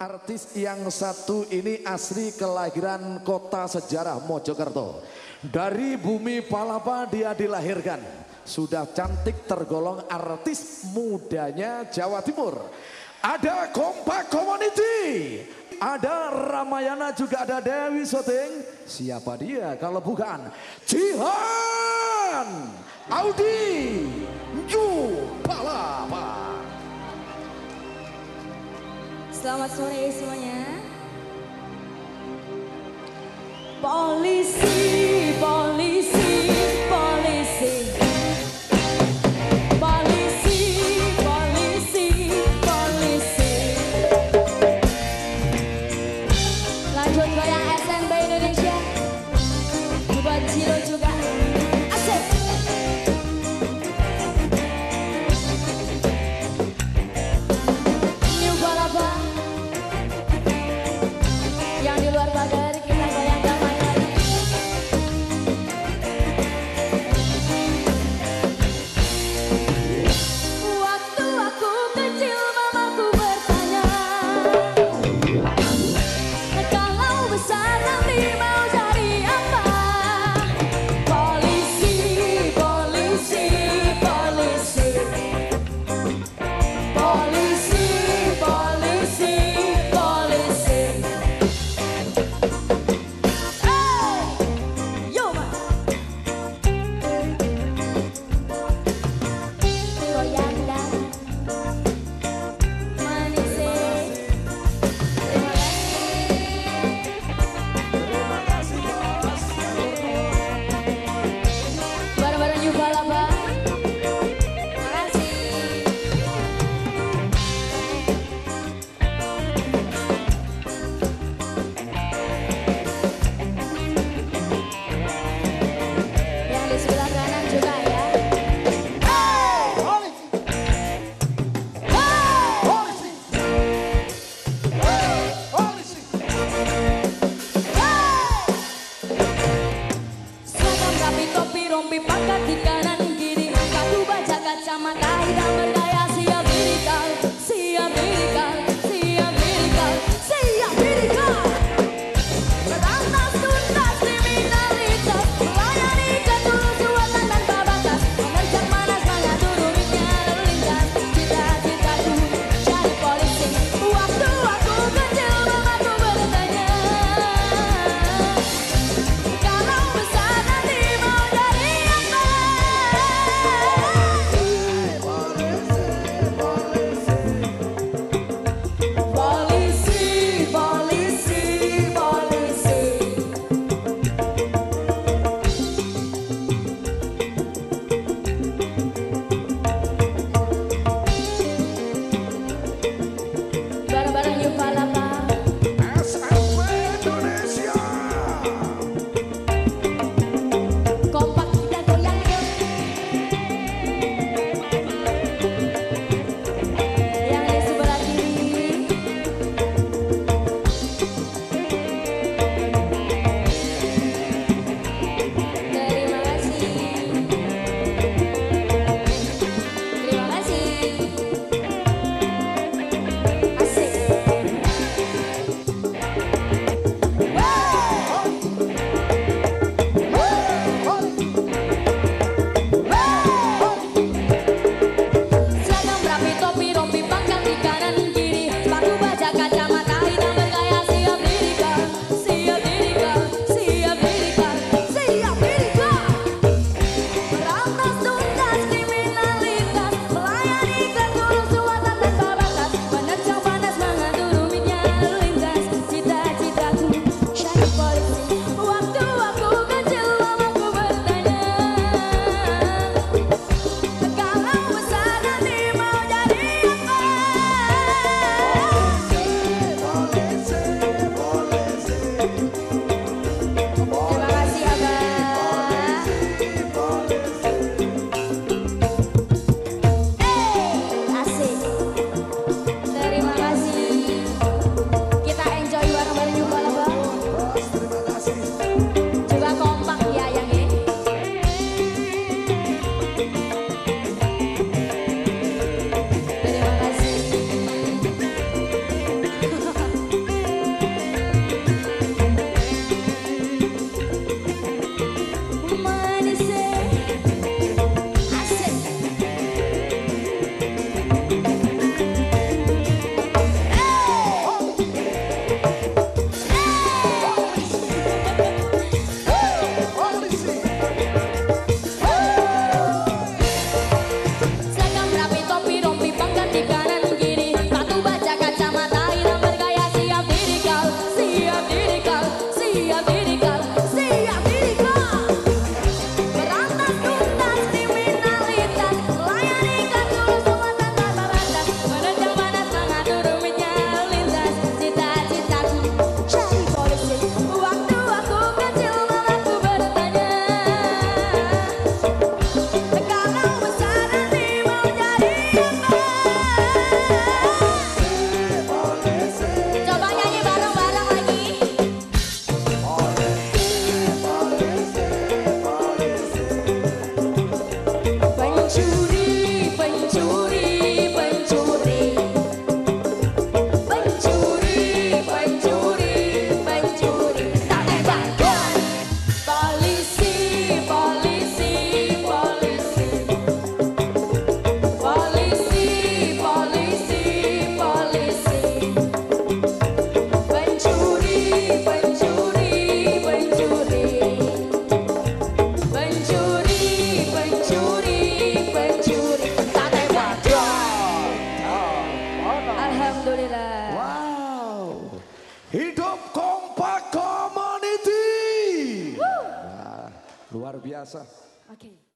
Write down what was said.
Artis yang satu ini asli kelahiran kota sejarah Mojokerto. Dari bumi Palapa dia dilahirkan. Sudah cantik tergolong artis mudanya Jawa Timur. Ada Kompak Community. Ada Ramayana juga ada Dewi Soting. Siapa dia kalau bukan Jihan Audi Ju Selamat sore semuanya. Polisi, angkat di kanan. Hidup Kompak Community. Luar biasa. Oke. Okay.